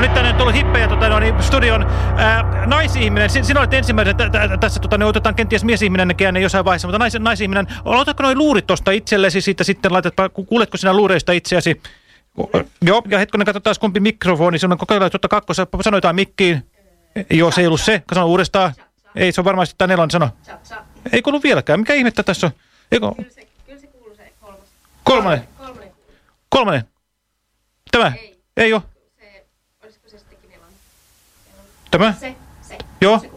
No nyt tänne on tullut hippejä tota, no, niin, studion ää, naisihminen. Sin, sinä olet ensimmäisen tässä, tota, ne otetaan kenties miesihminen ne jossain vaiheessa, mutta nais, naisihminen. Otatko noin luurit tuosta itsellesi, siitä sitten laitat, kuuletko sinä luureista itseäsi? Joo, ja hetkonen, katsotaan kumpi mikrofoni. Se on kokeillaan tuota kakkossa. Sano jotain mikkiin. Joo, se ei ollut se. Sano uudestaan. Ei, se on varmasti tämä nelonen sano. Ei kuulu vieläkään. Mikä ihmettä tässä on? Eikö? Kyllä se, kyllä se kuuluu se kolmas. Kolmannen? Kolmannen. Kolmannen. Tämä? Ei. Ei ole. Se, olisiko se sittenkin nelonen? Tämä? Se, se. Joo. Se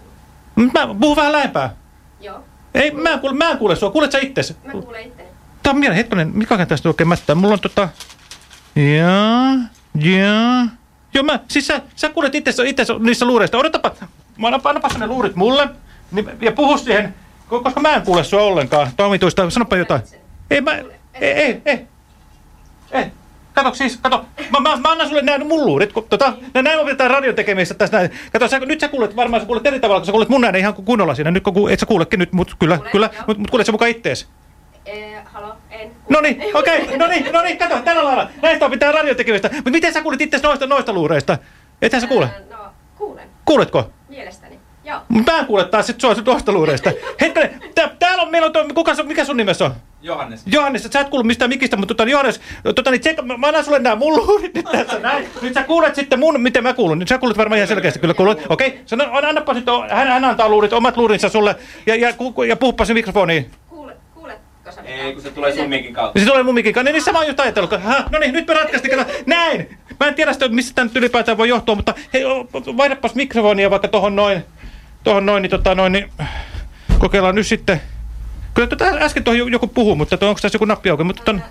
mä puhun vähän lähempää. Joo. Ei, mä en kuule, mä en kuule sua. Kuulet sä itse? Mä kuulen itse. Tää on mieleen, hetkonen, mikä tästä oikein mättää? Mulla on tota... Jaa, jaa. Joo, mä, siis sä, sä kuulet itse, itse niissä luureista. Odotapa, mä annapa, annapa ne luurit mulle niin, ja puhu siihen, koska mä en kuule sua ollenkaan. Tomituista, sanoppa jotain. Ei, mä, ei, ei, ei. Ei. Kato siis, kato. Mä, mä, mä annan sulle nämä mun luurit. Kun, tota, näin opetetaan radion tekemistä tässä näin. Kato, sä, nyt sä kuulet, varmaan sä kuulet eri tavalla, kun sä kuulet mun äänen ihan kunnolla siinä. Nyt kun et sä kuulekin nyt, mut kyllä, Kuulen, kyllä. Mutta mut kuulet sä mukaan ittees. halo, en. No niin, okei, okay, no niin, no niin, kato, tällä lailla. Näistä opitaan radiotekemistä. Mutta miten sä kuulet itse noista, noista luureista? Ethän sä kuule? no, kuulen. Kuuletko? Mielestäni, joo. Mä en kuule taas sit sua noista luureista. Hetkinen, täällä on, meillä on, kuka, mikä sun nimessä on? Johannes. Johannes, sä et kuulu mistään mikistä, mutta tota, Johannes, tota, niin tsekka, mä annan sulle nämä mun luurit nyt tässä näin. Nyt sä kuulet sitten mun, miten mä kuulun. Nyt sä kuulet varmaan ihan selkeästi kyllä kuulut. Okei, okay. Sano, annapa sitten, hän, hän antaa luurit, omat luurinsa sulle ja, ja, ja, ja puhuppa se mikrofoniin. Ei, kun se tulee sun mikin kautta. Se tulee mun mikin kautta. Niin, niin mä oon just ajatellut. No niin, nyt me ratkaistiin. Näin. Mä en tiedä mistä tämä nyt ylipäätään voi johtua, mutta hei, vaihdapas mikrofonia vaikka tohon noin. Tohon noin, niin tota noin, niin kokeillaan nyt sitten. Kyllä tuota äsken tuohon joku puhuu, mutta onko tässä joku nappi auki? Mutta ton...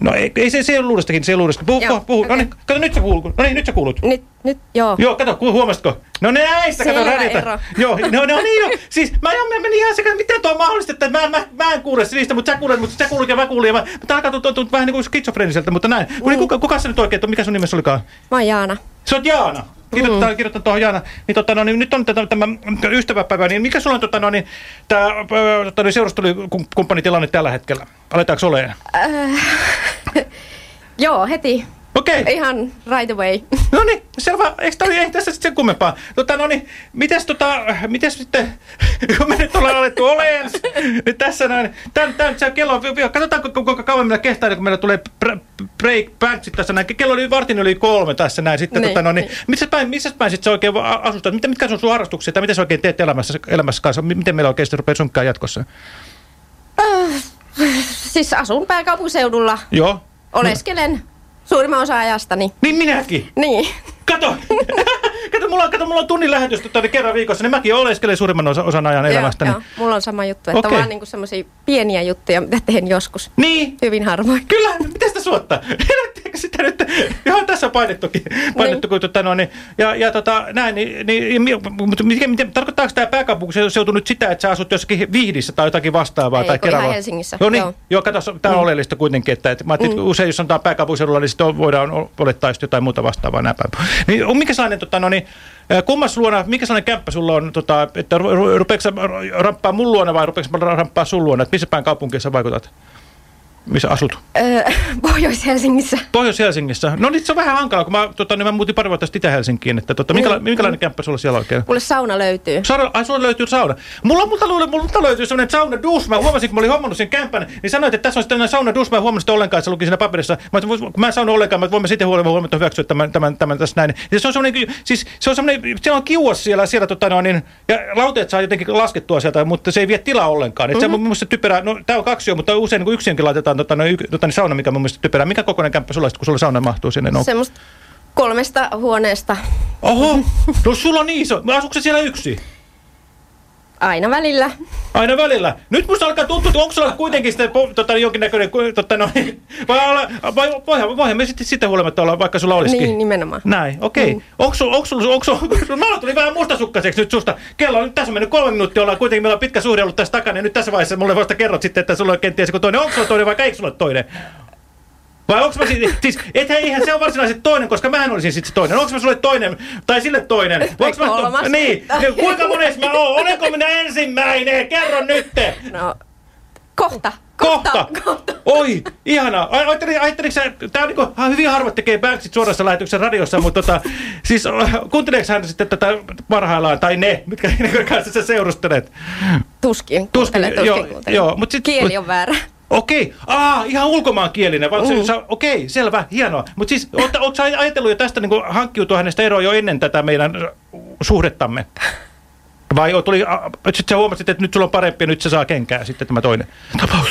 No ei, ei se, se ei ole luudestakin, se ei ole luudestakin. Puhu, puhu, puhu. Okay. No niin, kato nyt sä kuulut. No niin, nyt sä kuulut. Nyt, nyt, joo. Joo, kato, huomasitko? No näistä, kato radita. Joo, no, no niin, no. Siis mä, mä menin ihan sekä, miten tuo on mahdollista, että mä, mä, mä en kuule niistä, mutta sä kuulet, mutta sä kuulut ja mä kuulin. Ja mä, mutta alkaa tuntua vähän niin kuin skitsofreniseltä, mutta näin. Mm. Kuka, kuka se nyt oikein, mikä sun nimessä olikaan? Mä oon Jaana. Se on Jaana. Kirjoitetaan, mm. kirjoitetaan tuohon Jaana. Niin, tota, no, niin, nyt on tämä, tämä ystäväpäivä, niin mikä sulla on tota, no, niin, tämä tota, niin, seurustelikumppanitilanne tällä hetkellä? Aletaanko olemaan? Äh, joo, heti. Okei. Okay. Ihan right away. No niin, selvä. Eikö toi, ei tässä sitten sen kummempaa. Tota, no niin, mites tota, mites sitten, kun me nyt ollaan alettu oleen, niin tässä näin, tän, tän, se kello on, katsotaan kuinka kauan meillä kestää, kun meillä tulee break back tässä näin. Kello oli vartin yli kolme tässä näin. Sitten, niin, tota, no niin, niin. missä päin, missä päin sitten sä oikein asustat? Mitä, mitkä on sun harrastukset tai miten sä oikein teet elämässä, elämässä kanssa? Miten meillä oikein sitten rupeaa sunkkaan jatkossa? Äh, siis asun pääkaupunkiseudulla. Joo. Oleskelen. Suurimman osa ajastani. Niin minäkin. Niin. Kato! kato, mulla on, kato, mulla on tunnin lähetystä tänne kerran viikossa, niin mäkin oleskelen suurimman osa, osan ajan elämästäni. Joo, mulla on sama juttu, että okay. vaan niinku semmoisia pieniä juttuja, mitä teen joskus. Niin. Hyvin harvoin. Kyllä, mitä sitä suottaa? sitä nyt, johon tässä on painettukin, painettu, niin. tota, no, niin, ja, ja tota, näin, niin, niin mutta miten, miten, tarkoittaako tämä pääkaupunkiseutu nyt sitä, että sä asut jossakin Vihdissä tai jotakin vastaavaa? Ei, tai Keravalla? Helsingissä. Joo, niin, joo. joo kato, tämä on mm. oleellista kuitenkin, että, että mä että mm. usein jos sanotaan pääkaupunkiseudulla, niin sitten voidaan olettaa jotain muuta vastaavaa näin päin. Niin, mikä sellainen, tota, no niin, kummas luona, mikä sellainen kämppä sulla on, tota, että rupeeko ramppaa mun luona vai rupeeko ramppaa sun luona, että missä päin kaupunkia vaikutat? Missä asut? Öö, Pohjois-Helsingissä. Pohjois-Helsingissä. No niin, se on vähän hankalaa, kun mä, tota, niin mä muutin pari vuotta sitten Itä-Helsinkiin. Että, tota, minkäla mm. minkälainen mm. kämppä sulla siellä oikein? Mulle sauna löytyy. Sauna, ai, sulla löytyy sauna. Mulla, multa, multa, multa löytyy sellainen sauna dus. Mä huomasin, kun mä olin hommannut sen kämpän, niin sanoit, että tässä on sitten sauna dus. Mä huomasin sitä ollenkaan, että se luki siinä paperissa. Mä, kun mä en saanut ollenkaan, mä voimme sitten huomata, huomata hyväksyä tämän, tämän, tämän, tässä näin. Ja se on semmoinen, siis se on semmoinen, siellä on kiuas siellä, siellä tota, no, niin, ja lauteet saa jotenkin laskettua sieltä, mutta se ei vie tilaa ollenkaan. Mm -hmm. se on mun mielestä typerää, no tää on kaksi jo, mutta usein niin yksiönkin laitetaan tota, no, tota, niin sauna, mikä mun mielestä typerää. Mikä kokoinen kämppä sulla kun sulla sauna mahtuu sinne? No. Semmoista kolmesta huoneesta. Oho, no sulla on iso. Asuuko se siellä yksi? Aina välillä. Aina välillä. Nyt musta alkaa tuntua, että onko sulla kuitenkin sitten tota, jonkinnäköinen, tota, no, vai, vai voihan, voihan me sitten sitä huolimatta olla, vaikka sulla olisikin. Niin, nimenomaan. Näin, okei. Okay. Mm. Onko sulla, onko sulla, onko sulla, sulla, tuli vähän mustasukkaiseksi nyt susta. Kello on nyt tässä mennyt kolme minuuttia, ollaan kuitenkin, meillä on pitkä suhde ollut tässä takana, ja nyt tässä vaiheessa mulle vasta kerrot sitten, että sulla on kenties joku toinen. Onko sulla toinen vai eikö sulla toinen? Vai onko mä siis, siis ethän, eihän se ole varsinaisesti toinen, koska mähän olisin sitten se toinen. Onko mä sulle toinen, tai sille toinen? Onko mä to niin, niin, kuinka monessa mä oon? Olenko minä ensimmäinen? Kerro nyt! No, kohta. Kohta! Kohta. Oi, ihanaa. Ajattelin sä, tää on niinku, hyvin harvat tekee backsit suorassa lähetyksessä radiossa, mutta tota, siis kuunteleeko hän sitten tätä parhaillaan, tai ne, mitkä ne kanssa sä seurustelet? Tuskin. Tuskin, kuuntelen, joo, tuskin joo, mut sit- Kieli on väärä. Okei, aa, ihan ulkomaankielinen. Vaan mm. sä, okei, selvä, hienoa. Mutta siis, ootko sä ajatellut jo tästä niin hankkiutua hänestä eroon jo ennen tätä meidän äh, suhdettamme? Vai tuli, sitten sä huomasit, että nyt sulla on parempi ja nyt se saa kenkää sitten tämä toinen tapaus.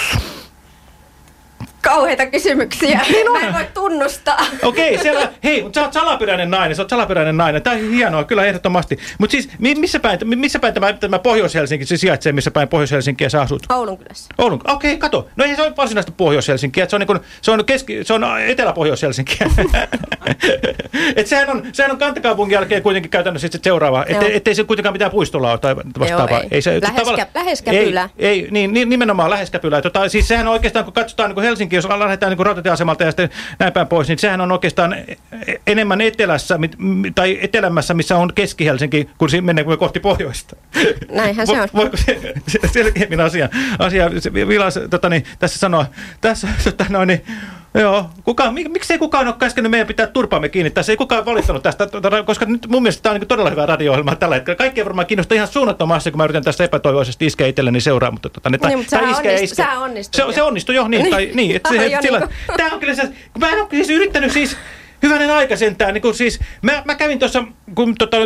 Kauheita kysymyksiä. Niin Mä en voi tunnustaa. Okei, siellä, hei, sä oot salaperäinen nainen, sä oot salaperäinen nainen. Tämä on hienoa, kyllä ehdottomasti. Mutta siis, mi- missä päin, mi- missä päin tämä, tämä Pohjois-Helsinki se sijaitsee, missä päin Pohjois-Helsinkiä sä asut? Oulun kylässä. Oulun, okei, kato. No ei se ole varsinaista Pohjois-Helsinkiä, se on, niin se on, keski, se on Etelä-Pohjois-Helsinkiä. et sehän on, sehän on kantakaupungin jälkeen kuitenkin käytännössä sitten seuraava. Et, Joo. ettei se kuitenkaan mitään puistolla ole tai vastaavaa. ei. se, Lähes tavalla- kä- lähes käpylä. Ei, ei niin, niin, nimenomaan lähes käpylä. Tota, siis sehän on oikeastaan, kun katsotaan niin kuin Helsinki, jos lähdetään niin rautatieasemalta ja sitten näin päin pois, niin sehän on oikeastaan e- enemmän etelässä tai etelämässä, missä on Keski-Helsinki, kun menee kohti pohjoista. Näinhän se on. Voiko se, se selkeämmin asia, asia se Vilas, tota, niin, tässä sanoa, tässä, tota, no, niin, joo, kuka, mik, miksei kukaan ole käskenyt meidän pitää turpaamme kiinni, tässä ei kukaan valittanut tästä, koska nyt mun mielestä tämä on niin todella hyvä radio-ohjelma tällä hetkellä. Kaikki varmaan kiinnostaa ihan suunnattomasti, kun mä yritän tässä epätoivoisesti iskeä itselleni seuraa, mutta tota, Niin, mutta sehän iskeä, onnistu- iskeä. Se, jo. se onnistui jo, niin, tai, niin, että se, Jo sillä, niinku. Tämä on kyllä se, kun mä en ole siis yrittänyt siis, hyvänen aika sentään, niin kun siis, mä, mä kävin tuossa, kun tota,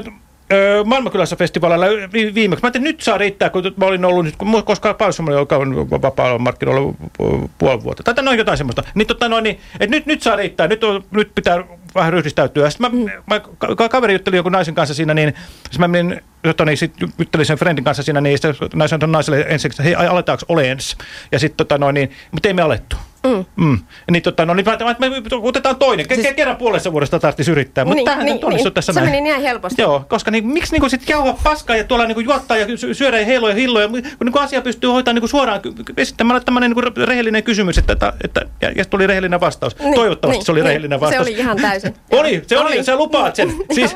öö, Maailmankylässä festivaalilla vi- viimeksi. Mä ajattelin, että nyt saa riittää, kun mä olin ollut nyt, koska Paulus oli ollut vapaalla markkinoilla pu- puoli vuotta. Tai noin jotain semmoista. Niin, tota, noin, niin, että nyt, nyt saa riittää, nyt, on, nyt pitää vähän ryhdistäytyä. Sitten mä, mä ka- kaveri jutteli joku naisen kanssa siinä, niin mä menin, jotta niin, sit juttelin sen friendin kanssa siinä, niin sitten naisen sanoi naiselle ensiksi, että hei, aletaanko olens? Ja sitten tota noin, niin, mutta ei me alettu. Mm. Mm. Niin, tota, no, niin mä, me otetaan toinen. Ke- Siis- kerran puolessa vuodesta tarvitsisi yrittää, mutta Niin, tämähän niin, onnistui niin. tässä Se näin. meni niin helposti. Joo, koska niin, miksi niin sit jauhaa paskaa ja tuolla niin juottaa ja sy- syödä ja heiloja ja hilloja, kun niin asia pystyy hoitamaan niin suoraan esittämällä tämmöinen niin rehellinen kysymys, että, että, että ja, ja tuli rehellinen vastaus. Niin, Toivottavasti niin, se oli niin. rehellinen Se vastaus. oli ihan täysin. Oli, se oli, Oli. sä lupaat sen. Siis,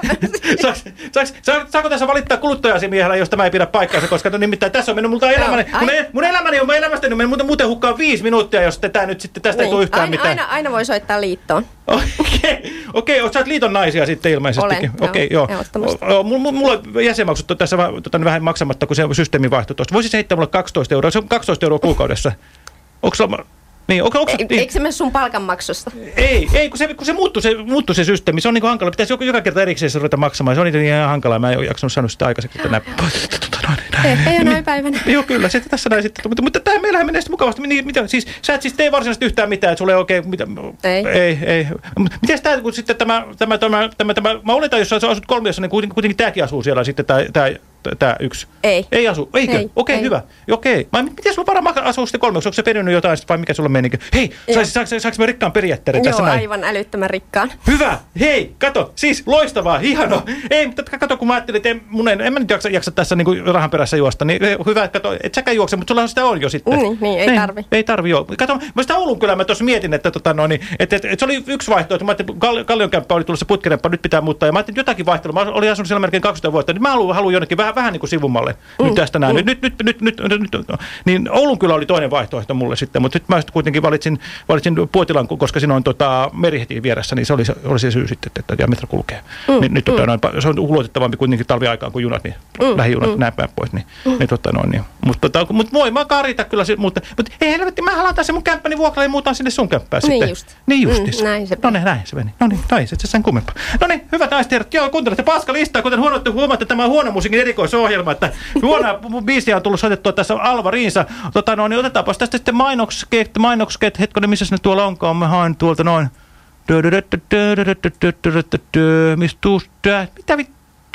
saaks, saaks, saaks, saako tässä valittaa kuluttaja-asiamiehellä, jos tämä ei pidä paikkaansa, koska no, nimittäin tässä on mennyt multa elämäni, mun, e- mun elämäni on mun elämästäni on mennyt muuten, hukkaan viisi minuuttia, jos tämä nyt sitten tästä ei tule yhtään Niin. aina, mitään. aina, aina voi soittaa liittoon. Okei, okei, oot sä oot liiton naisia sitten ilmeisestikin. Olen, joo, Okei, joo. ehdottomasti. O- o- Mulla, mulla on jäsenmaksut on tässä vähän, tota, vähän maksamatta, kun se systeemi vaihtui tuosta. Voisit heittää mulle 12 euroa, se on 12 euroa kuukaudessa. Onko sulla... Niin, onko, onko, Ei, niin, Eikö se mene sun palkanmaksusta? ei, ei, kun se, kun se muuttui se, muuttui se systeemi, se on niin hankala. Pitäisi joka, joka kerta erikseen se ruveta maksamaan. Se on niin ihan hankalaa. Mä en ole jaksanut sanoa sitä aikaisemmin. Että Tota, noin, näin. Ehkä jo Niin. näin päivänä. Joo, kyllä, se tässä näin sitten. Mutta, mutta tämä meillähän menee sitten mukavasti. Niin, mitä, siis, sä et siis tee varsinaisesti yhtään mitään, että sulla ei oikein... Mitä, Ei. Ei, ei. Miten tämä, kun sitten tämä, tämä, tämä, tämä, tämä mä oletan, jos sä asut kolmiossa, niin kuitenkin, kuitenkin tämäkin asuu siellä sitten, tämä, tämä, tämä yksi. Ei. Ei asu, eikö? Ei, Okei, ei. hyvä. Okei. Mä, miten sulla varmaan asuu sitten kolmiossa? Onko se perinyt jotain vai mikä sulla meni? Hei, saisi, saaks, saaks me rikkaan periaatteiden tässä Joo, näin? aivan älyttömän rikkaan. Hyvä! Hei, kato, siis loistavaa, hieno. Ei, mutta kato, kun mä ajattelin, että en, mun en, en mä nyt jaksa, jaksa tässä niinku rahan perässä juosta, niin eh, hyvä, että kato, et säkään juokse, mutta sulla sitä on jo sitten. Niin, niin, ei tarvi. Ei tarvi, joo. Kato, mä sitä Oulun kyllä mä tuossa mietin, että, tota, no, niin, että, että, että, se oli yksi vaihtoehto. Mä ajattelin, Kal- Kallionkämppä oli tulossa putkerempaa, nyt pitää muuttaa. Ja mä ajattelin, jotakin vaihtelua. Mä olin asunut siellä melkein 20 vuotta, niin mä haluan, haluan jonnekin vähän, vähän niin kuin sivummalle mm, nyt tästä näin. Mm. Nyt, nyt, nyt, nyt, nyt, nyt, nyt, niin Oulun kyllä oli toinen vaihtoehto mulle sitten, mutta nyt mä sitten kuitenkin valitsin, valitsin Puotilan, koska siinä on tota, meri heti vieressä, niin se oli se, oli se syy sitten, että ja metro kulkee. Mm, niin, nyt, tota, noin, se on ulotettavampi kuitenkin talviaikaan kuin junat, niin mm, lähijunat mm. näin päin pois. Niin, mm. niin, tota, noin, niin. Mutta tota, mut voi mä karita kyllä, mutta, mutta ei helvetti, mä haluan se mun kämppäni vuokralle ja muutan sinne sun kämppään Niin sitten. just. Niin Mm, justis. näin se No niin, näin se meni. No niin, näin se se sen kummempaa. No niin, hyvät naiset joo, kuuntelette paska listaa, kuten huomaatte, huomaatte tämä on huono musiikin erikoisohjelma, että huonoa biisiä on tullut soitettua tässä Alva Riinsa. Tota, no, niin otetaanpas tästä sitten mainoksket, mainoksket, hetkonen, missä ne tuolla onkaan, mä haen tuolta noin. Mistä? Mitä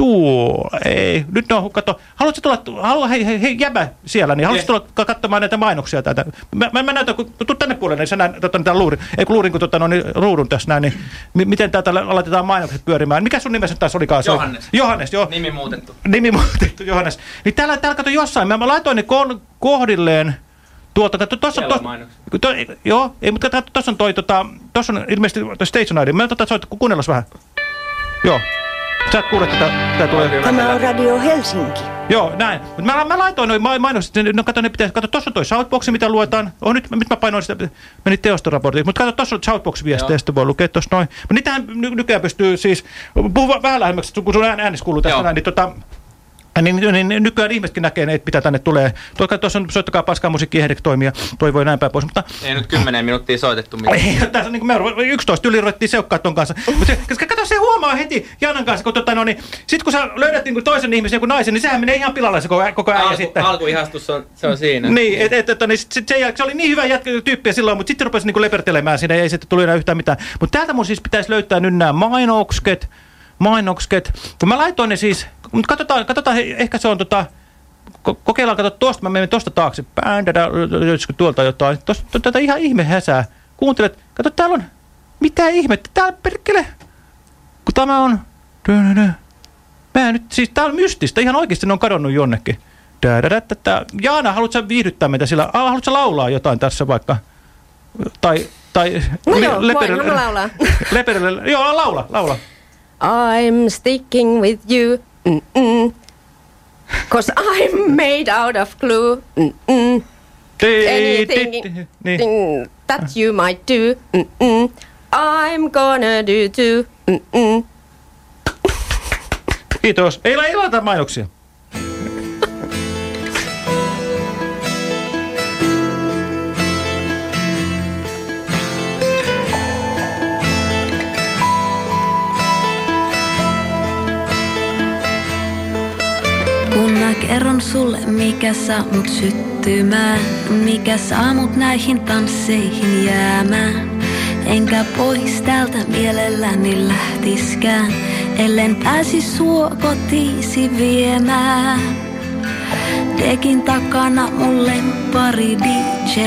vittua? Ei, nyt ne on, kato, haluatko tulla, halua, hei, hei, hei, jäbä siellä, niin haluatko tulla katsomaan näitä mainoksia täältä? Mä, mä, mä näytän, kun tuu tänne puolelle, niin sä näet, tota, tämän luurin, ei kun luurin, kun tota, no, niin, ruudun tässä näin, niin mi, miten täältä laitetaan mainokset pyörimään? Mikä sun nimesi taas olikaan? Johannes. Johannes, joo. Nimi muutettu. Nimi muutettu, Johannes. Niin täällä, täällä kato jossain, mä, mä laitoin ne ko- kohdilleen Siellä on to, to, joo, ei, mutta kato, tossa on toi, tota, tossa on ilmeisesti toi Station ID. Mä tota, soit, kuunnellaan vähän. Joo. Sä et kuule tätä, tää tulee. Tämä on Radio Helsinki. Joo, näin. Mutta mä, mä laitoin noin mainokset, no kato, ne pitäisi, kato, tuossa on toi Shoutbox, mitä luetaan. Oh, nyt, nyt mä painoin sitä, meni teostoraportit. Mutta kato, tuossa on Shoutbox-viestejä, sitten voi lukea tuossa noin. Mutta niitähän ny, nykyään pystyy siis, puhu vähän lähemmäksi, kun sun äänes kuuluu tästä näin, niin tota, niin, niin, niin nykyään ihmisetkin näkee ne, mitä tänne tulee. Tuossa on soittakaa paskaa musiikkia Hedek toimia, toivoi näin päin pois. Mutta, ei nyt kymmenen minuuttia soitettu mitään. Ei, tässä niin me 11 yli ruvettiin seukkaa ton kanssa. Mutta se, koska kato, se huomaa heti Janan kanssa, kun, tota, no, niin, sit kun sä löydät niin toisen ihmisen, joku naisen, niin sehän menee ihan pilalle se koko, koko äijä Alku, sitten. Alkuihastus on, se on siinä. Niin, et, et, et, niin sit, sit se, se, oli niin hyvä jätkä, tyyppiä silloin, mutta sitten rupesi niin lepertelemään siinä ja ei sitten tuli enää yhtään mitään. Mutta täältä mun siis pitäisi löytää nyt nämä mainoksket, mainoksket. Kun mä laitoin ne siis, mutta katsotaan, katsotaan, ehkä se on tota, kokeillaan, katso tuosta, mä menen tuosta taakse, löytyisikö tuolta jotain, tuosta tätä ihan ihme häsää. Kuuntelet, katso täällä on, mitä ihmettä, täällä perkele, kun tämä on, mä nyt, siis tää on mystistä, ihan oikeasti ne on kadonnut jonnekin. Jaana, haluatko viihdyttää meitä sillä, haluatko laulaa jotain tässä vaikka, tai, tai no joo, leperille, voin, laulaa. Leperille, joo, laula, laula. I'm sticking with you. Mm -mm. Cause I'm made out of glue. Mm -mm. Anything niin. that you might do. Mm -mm. I'm gonna do too. Mm -mm. Kiitos. Ei laita mainoksia. Kerron sulle, mikä saa mut syttymään, mikä saa mut näihin tansseihin jäämään. Enkä pois täältä mielelläni lähtiskään, ellen pääsi suo kotiisi viemään. Dekin takana mulle pari DJ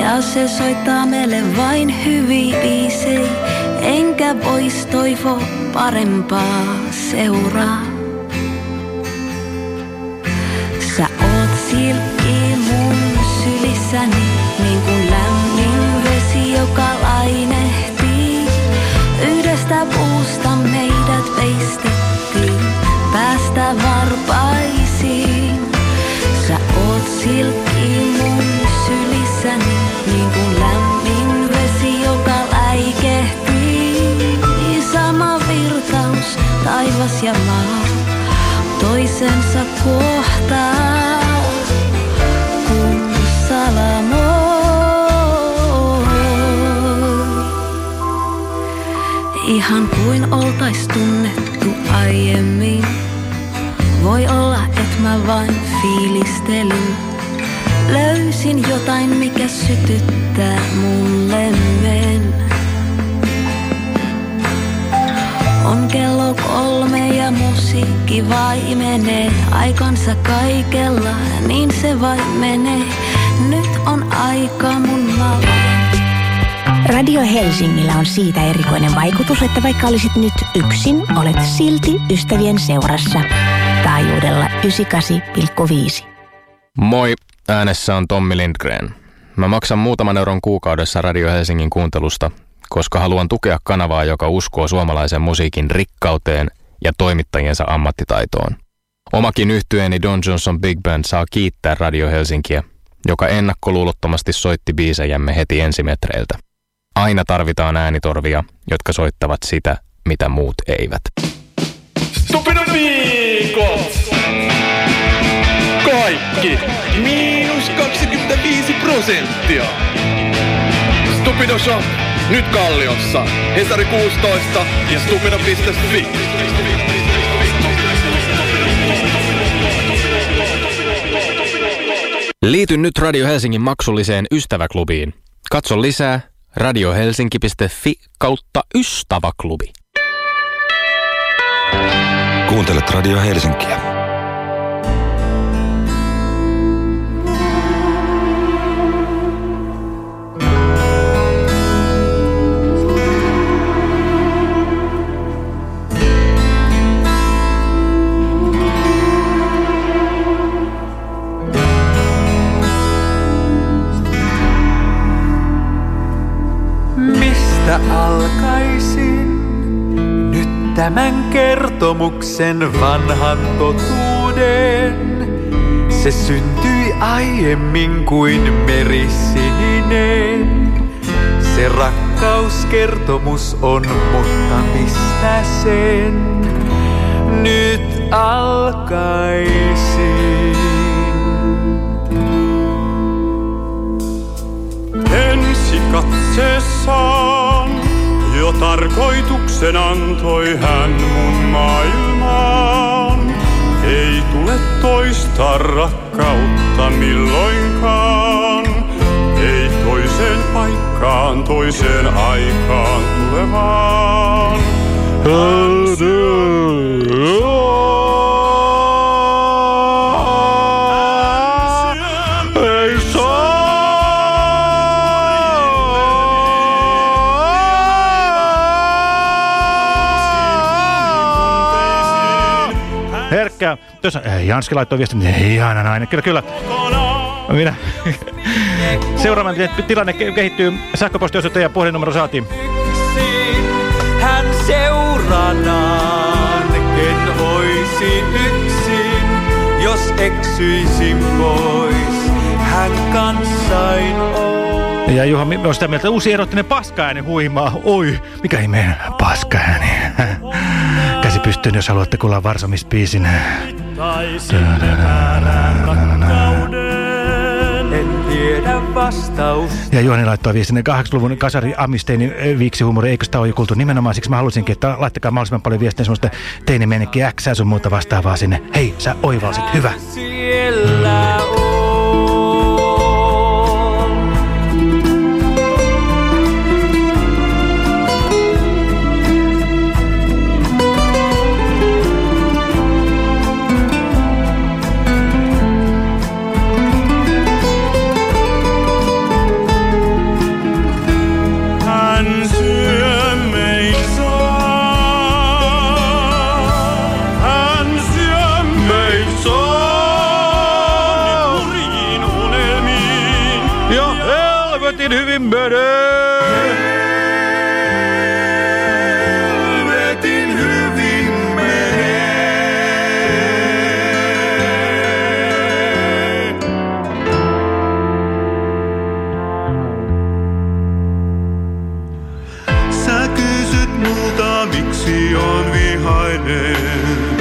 ja se soittaa meille vain hyviä biisejä. Enkä pois toivo parempaa seuraa. Sä oot silkki mun sylissäni, niin kuin lämmin vesi, joka lainehtii. Yhdestä puusta meidät veistettiin, päästä varpaisiin. Sä oot silkki mun sylissäni, niin kuin lämmin vesi, joka läikehtii. Sama virtaus, taivas ja maa toisensa kohtaa, kun salamoi. Ihan kuin oltais tunnettu aiemmin. Voi olla, et mä vain fiilistelin. Löysin jotain, mikä sytyttää mun lemmen. On kello kolme ja musiikki vaimenee. Aikansa kaikella, niin se vain menee. Nyt on aika mun malli. Radio Helsingillä on siitä erikoinen vaikutus, että vaikka olisit nyt yksin, olet silti ystävien seurassa. Taajuudella 98,5. Moi, äänessä on Tommi Lindgren. Mä maksan muutaman euron kuukaudessa Radio Helsingin kuuntelusta koska haluan tukea kanavaa, joka uskoo suomalaisen musiikin rikkauteen ja toimittajiensa ammattitaitoon. Omakin yhtyeeni Don Johnson Big Band saa kiittää Radio Helsinkiä, joka ennakkoluulottomasti soitti biisejämme heti ensimetreiltä. Aina tarvitaan äänitorvia, jotka soittavat sitä, mitä muut eivät. Stupido viikot! Kaikki miinus 25 prosenttia. Stupido Shop nyt Kalliossa. Hesari 16 ja Stupina.fi. Liity nyt Radio Helsingin maksulliseen ystäväklubiin. Katso lisää radiohelsinki.fi kautta ystäväklubi. Kuuntelet Radio Helsinkiä. tämän kertomuksen vanhan totuuden. Se syntyi aiemmin kuin merisininen. Se rakkauskertomus on, mutta mistä sen nyt alkaisi? Ensi katseessaan jo tarkoituksen antoi hän mun maailmaan. Ei tule toista rakkautta milloinkaan. Ei toiseen paikkaan, toiseen aikaan tulevaan. Ei Ei, Janski laittoi viestin, niin ihana nainen. Kyllä, kyllä. Minä. Seuraavan tilanne kehittyy. Sähköpostiosoite ja puhelinnumero saatiin. Hän seuranaan, ken oisi yksin, jos eksyisin pois. Hän kanssain on. Ja Juha, on sitä mieltä, uusi erottinen paskaääni huimaa. Oi, mikä ihmeen paskaääni. Käsi pystyyn, jos haluatte kuulla Varsomis-biisin. En tiedä vastausta. Ja Juhani laittoi viestin 80-luvun kasari Amisteini viiksihuumori, eikö sitä ole jo kuultu nimenomaan, siksi mä halusinkin, että laittakaa mahdollisimman paljon viestiä semmoista teinimenekkiä X sun muuta vastaavaa sinne. Hei, sä oivalsit, hyvä. Siellä multa, miksi on vihainen.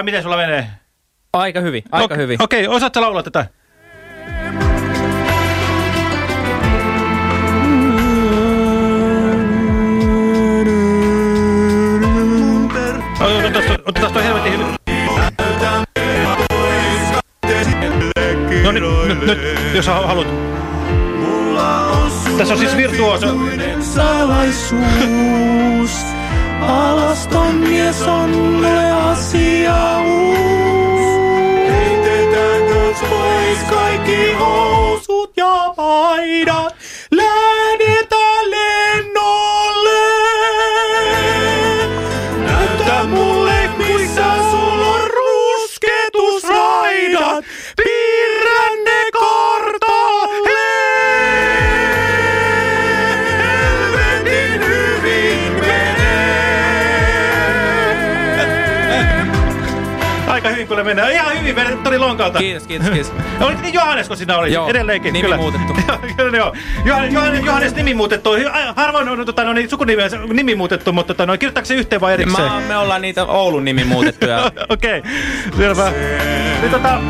Vai miten sulla menee? Aika hyvin, aika Okei, hyvin. Okei, osaatko laulaa tätä? Otetaan- toi helvetin hyvin. No niin, nyt, nyt, jos hal- haluat. Tässä on siis virtuoso. salaisuus. Alaston mies on mulle asia uus. Heitetäänkö pois kaikki housut ja paidat? Mennään. Ihan hyvin menee, Tori Lonkalta. Kiitos, kiitos, kiitos. Olit niin Johannesko sinä oli? Joo, Edelleenkin. nimi kyllä. muutettu. kyllä joo. Johannes, Johannes, Johannes nimi muutettu. Harvoin on tota, no, niin, sukunimi nimi muutettu, mutta tota, no, kirjoittaako se yhteen vai erikseen? Mä, me ollaan niitä Oulun nimi muutettuja. Okei, selvä. Niin, tota,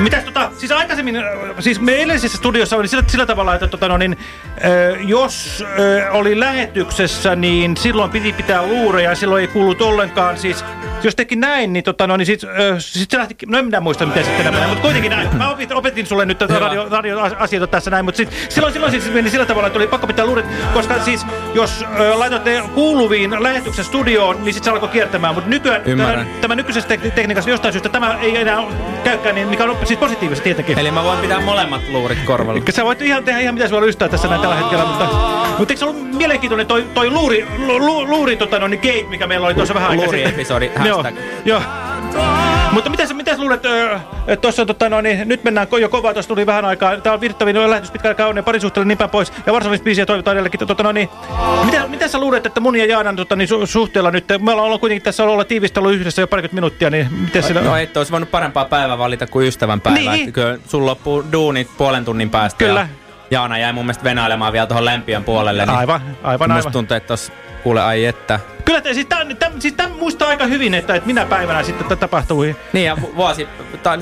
Mitäs tota, siis aikaisemmin, siis me edellisessä studiossa oli sillä, sillä tavalla, että tota, no, niin, äh, jos äh, oli lähetyksessä, niin silloin piti pitää luureja ja silloin ei kuullut ollenkaan, siis jos teki näin, niin, tota, no, niin sit, äh, sit se lähti, no en minä muista miten sitten nämä, mutta kuitenkin näin. Mä opetin, opetin sulle nyt tätä radio, radioasioita tässä näin, mutta sit, silloin, silloin siis meni sillä tavalla, että oli pakko pitää luuret, koska siis jos äh, laitoitte kuuluviin lähetyksen studioon, niin sit se alkoi kiertämään, mutta nykyään tämä, tämä nykyisessä tek tekniikassa jostain syystä tämä ei enää käykään, niin mikä on siis positiivista tietenkin. Eli mä voin pitää molemmat luurit korvalla. Sä voit ihan tehdä ihan mitä sulla lystää tässä näin tällä hetkellä, mutta, mutta eikö se ollut mielenkiintoinen toi, toi luuri, lu, lu, luuri tota, no, niin gate, mikä meillä oli tuossa vähän aikaa sitten? Luuri-episodi, hashtag. joo. Mutta mitä sä, luulet, että tuossa tota, no, niin, nyt mennään jo kovaa, tuossa tuli vähän aikaa. Tää on virttavin lähetys pitkä aikaa onnea parisuhteelle niin päin pois. Ja varsallisbiisiä toivotaan edellekin. Tota, no, niin, mitä, mitä sä luulet, että mun ja Jaanan tota, niin, su suhteella nyt, me ollaan kuitenkin tässä olla tiivistä ollut yhdessä jo parikymmentä minuuttia, niin miten sillä... No et olisi voinut parempaa päivää valita kuin ystävän päivää. Niin. Kyllä sun loppuu duunit puolen tunnin päästä. Kyllä. Ja Jaana jäi mun mielestä venailemaan vielä tuohon lempiön puolelle. Niin Aivan, aivan, Musta aivan. tuntuu, että tos, kuule ai että. Kyllä, te- siis tämän, tämän, siis tämän muistaa aika hyvin, että, että minä päivänä sitten tätä tapahtui. Niin ja vu- vuosi,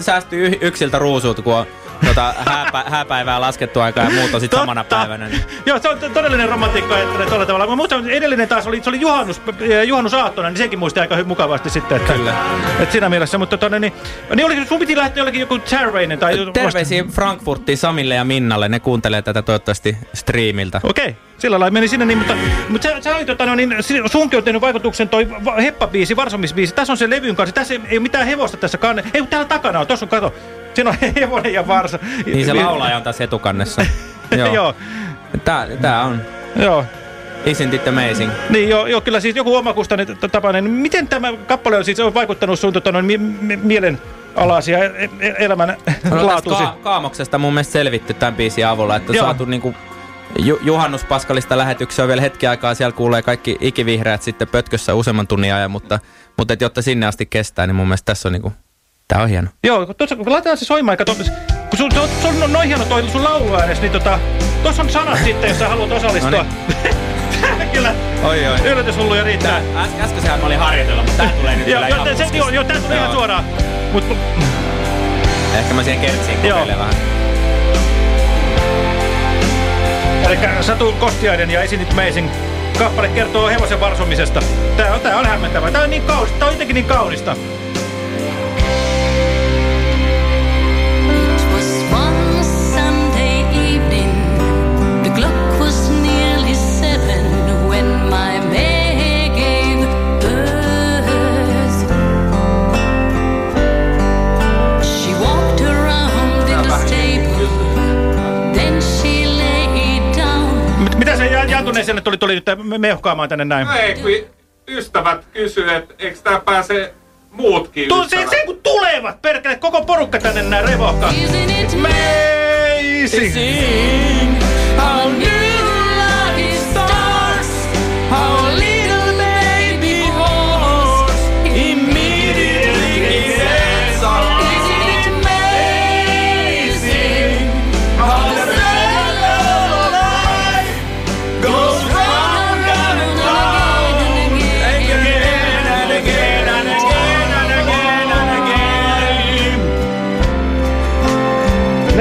säästyy yksiltä ruusuut, kun on tota, hääpä, hääpäivää laskettu aikaa ja muut on sitten samana päivänä. Niin. Joo, se on to- todellinen romantiikka ajattelen tuolla tavalla. Mä muistan, edellinen taas oli, se oli juhannus, äh, juhannusaattona, niin senkin muisti aika mukavasti sitten. Että, Kyllä. Että siinä mielessä, mutta tota, niin, niin oli, sun piti lähteä jollekin joku Charvainen tai... Terveisiä Frankfurtiin Samille ja Minnalle, ne kuuntelee tätä toivottavasti striimiltä. Okei, sillä lailla meni sinne, niin, mutta, mutta sä, sä olit, tota, no, niin, sunkin on tehnyt vaikutuksen toi heppabiisi, varsomisbiisi. Tässä on se levyn kanssa, tässä ei, ei ole mitään hevosta tässä kanne. Ei, täällä takana on, tossa on, kato. Siinä on hevonen ja varsa. Niin se laulaja on tässä etukannessa. Joo. joo. Tää, tää on. Joo. Isn't it amazing? Niin joo, joo, kyllä siis joku omakustainen tapainen. Miten tämä kappale on siis on vaikuttanut sun tota, noin, mie mie mielen alasi ja e e elämän No, tästä laatuusi? ka kaamoksesta mun mielestä selvitty tämän biisin avulla, että on Joo. saatu niinku ju juhannuspaskalista lähetyksiä on vielä hetki aikaa, siellä kuulee kaikki ikivihreät sitten pötkössä useamman tunnin ajan, mutta, mutta et jotta sinne asti kestää, niin mun mielestä tässä on niinku, tää on hieno. Joo, kun, tuossa, kun laitetaan se soimaan, kato, kun sun, se on, se on noin hieno toi sun lauluäänes, niin tota, tuossa on sanat sitten, jos sä haluat osallistua. No kyllä, Oi oi. yllätyshulluja riittää. Äs äskenhän mä olin harjoitella, mutta tää tulee nyt Joo, ihan se, puskista. joo, joo, tää tulee ihan suoraan. Mut, Ehkä mä siihen kertsiin kokeilen vähän. eli Satu Kostiainen ja Isn't Amazing kappale kertoo hevosen varsomisesta. Tää on, tää on hämmentävää. Tää on niin kaunista. Tää on jotenkin niin kaunista. Se Jantunen sinne tuli, tuli nyt me- meuhkaamaan tänne näin? No ei, kun ystävät kysyy, että eikö tää pääse muutkin Tu- se, se kun tulevat, perkele, koko porukka tänne näin revohkaa. Isn't it Amazing! How new life starts. How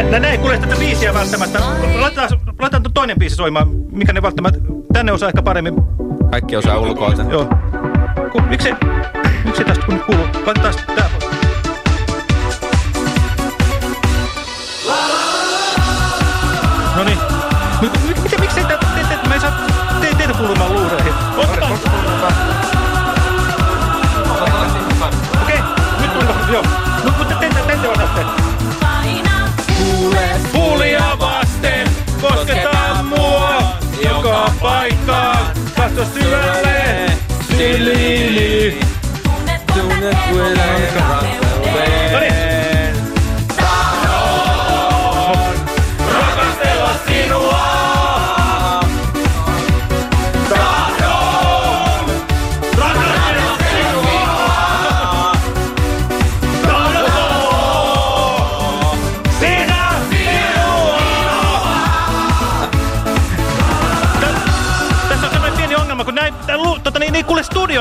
Nä, nä, nä ei kuule tätä biisiä välttämättä. Laitetaan, laitetaan toinen biisi soimaan, mikä ne välttämättä... Tänne osaa ehkä paremmin. Kaikki osaa ulkoilta. Joo. Ku, miksi, miksi tästä kun nyt kuuluu? Laitetaan tää pois. No niin. Miten, miksi te, te, te, te, me ei saa te, teitä kuulumaan luureihin?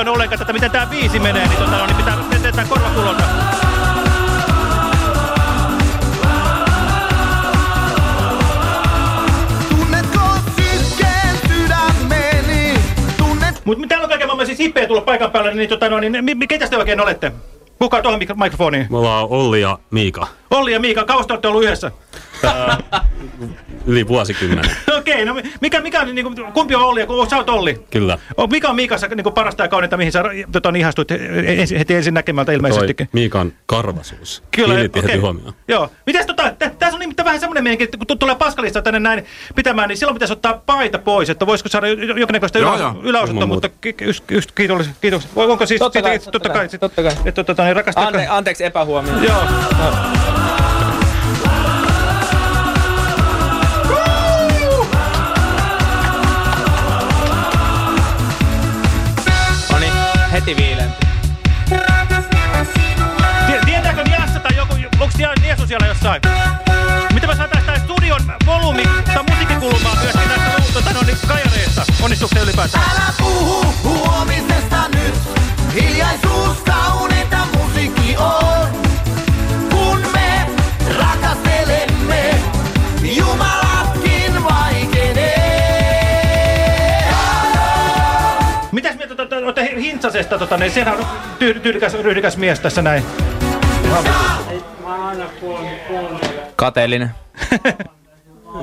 tajun ollenkaan, että miten tämä viisi menee, niin, tota, no, niin pitää tehdä korvakulonta. Mutta täällä on kaiken maailman siis hippeä tulla paikan päälle, niin, tota, no, niin ketä te oikein olette? Kuka tuohon mik mikrofoniin? Me ollaan Olli ja Miika. Olli ja Miika, kauas te olette olleet yhdessä? yli vuosikymmenen. Okei, no mikä, mikä on, niin kuin, kumpi on Olli ja kun sä oot Olli? Kyllä. O, mikä on Miikassa niin parasta ja kauneinta, mihin sä tota, ihastuit ensi, heti ensin näkemältä ilmeisesti? Toi Miikan karvasuus. Kyllä, Kiinnitti okei. heti huomioon. Joo. Mites tota, tä- tässä on nimittäin vähän semmoinen meininki, että kun tu- tulee Paskalista tänne näin pitämään, niin silloin pitäisi ottaa paita pois, että voisiko saada jo- jonkinnäköistä Joo, ylä, yläosutta, mutta kiitos, kiitos. Voi, onko siis, Totta kai, totta kai, totta kai. että tota, niin. Ante, anteeksi epähuomio. Joo. No se ylipäätään? Älä puhu huomisesta nyt, hiljaisuus kauneinta musiikki on. Kun me rakastelemme, Jumalatkin vaikenee. Mitäs mieltä te- te olette Hintsasesta? Tota, niin, sehän on tyy- tyylikäs, ryhdikäs mies tässä näin. Kateellinen.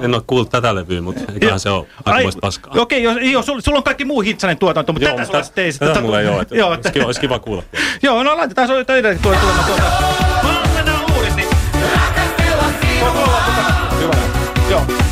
En ole kuullut tätä levyä, mutta eiköhän se ole aikamoista paskaa. Okei, jos, jos sulla, on kaikki muu Hintsanen tuotanto, mutta Joo, tätä sulla sitten ei. tätä mulla ei ole. että Joo, olisi, kiva, olisi kiva kuulla. Joo, no laitetaan se teille tuo tulemaan tuota. No, mennään luurit, niin... Voiko olla tuota... Hyvä. Joo.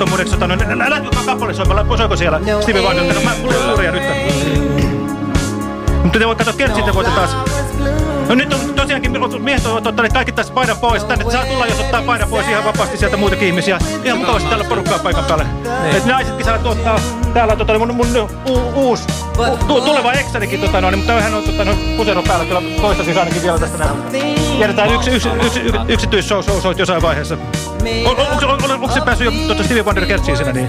Kunniattomuudeksi ottanut. Älä joka kappale soimalla, soiko siellä Stevie Wonder? No, mä mulla on luuria nyt. Mutta te voit katsoa kertsit, te voitte taas. No nyt on tosiaankin miehet ovat ottaneet kaikki tässä paidan pois. Tänne saa tulla, jos ottaa paidan pois ihan vapaasti sieltä muitakin ihmisiä. Ihan mukavasti täällä porukkaa paikan päälle. Et naisetkin saa tuottaa täällä tota, mun, mun u, uusi u, tu, tuleva eksanikin, tota, no, niin, mutta hän on tota, no, pusero päällä kyllä toistaiseksi ainakin vielä tästä näin. Tiedetään yksi, yksi, yksi, yksi, yksityisshow show, show, jossain vaiheessa. On, on, onko, on, onko se päässyt jo tuota Stevie Wonder kertsiin siinä? Niin?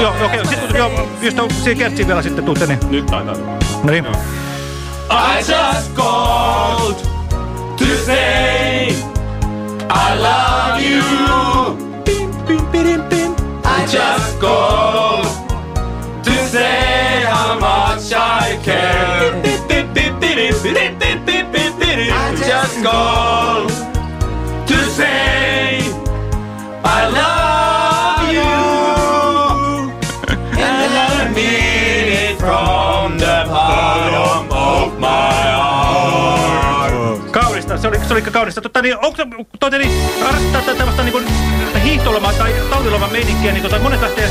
Joo, okei. Okay. Sitten joo, just on siihen kertsiin vielä sitten tuutte. Niin. Nyt taitaa. No niin. I just called to say I love you. I just called to say how much I care. I just called to say Oli kaunista. Totta, niin, onko tuota, niin, harrastaa tätä tämmöistä niin hiihtolomaa tai talviloman meininkiä, niin tota, monet lähtee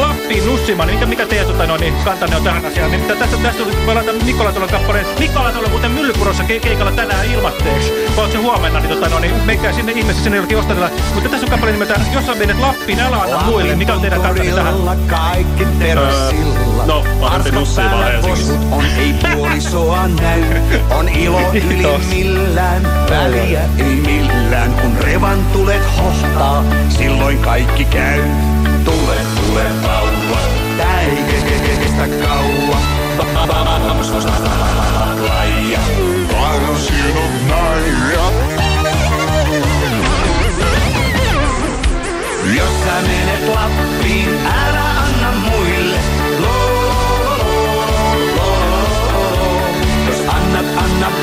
Lappiin nussimaan. Niin mikä, mikä teidän tota, no, niin, kantanne on tähän asiaan? Niin, mitä tästä, tästä tuli, mä laitan Mikkola tuolla kappaleen. Mikkola tuolla muuten Myllypurossa ke keikalla tänään ilmatteeksi. Onko se huomenna, niin, tota, no, niin menkää sinne ihmeessä sinne jollakin ostanilla. Mutta tässä on kappale nimeltään, jos on menet Lappiin, älä anna muille. Mikä on teidän kantanne tähän? Kaikki terveysilla. No, pahempi nussia vaan Helsingissä. on, ei puolisoa näy. On ilo ylimmillään, väliä ei millään. Kun revan tulet hohtaa, silloin kaikki käy. Tule, tule vauva, tää ei ke- kestä kauan. On naija. Jos sä menet Lappiin,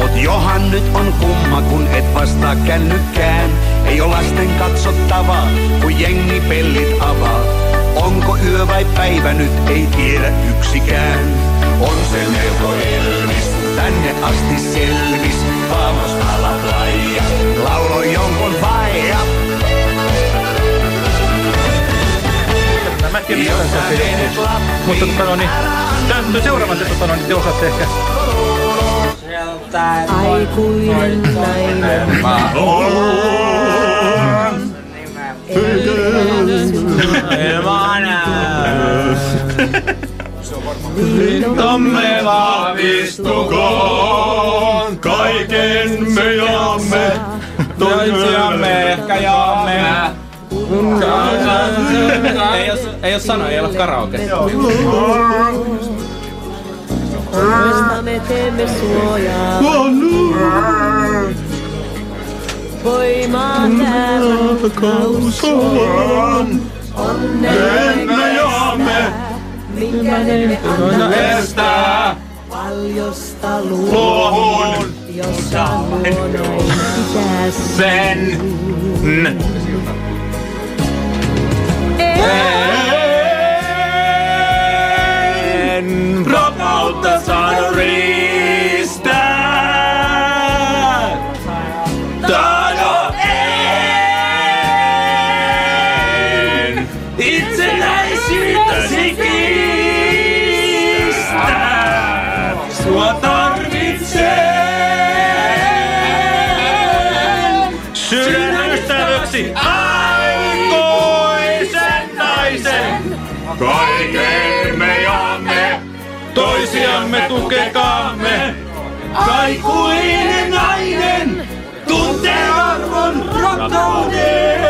Mut johan nyt on kumma, kun et vastaa kännykkään. Ei oo lasten katsottavaa, kun jengi pellit avaa. Onko yö vai päivä nyt, ei tiedä yksikään. On se melko Elvis, tänne asti selvis. Vamos a la playa, lauloi jonkun faija. Mä en tiedä, mitä se on Mutta tota no niin, seuraavan te, tota no, niin te osaatte ehkä. Aikuinen nainen. Rintamme vahvistukoon, kaiken me jaamme, toisiamme ehkä jaamme. ei, jos, ei jos sanoja, ei ole karaoke. Toista me teemme suojaa. Voimaa täällä kaus on. Onnen me jaamme, minkä ne estää paljosta luohun, jossa pitää sen. En rakkautta saanut riistää. Toisiamme tukekaamme. Aikuinen nainen tuntee arvon rakkauden.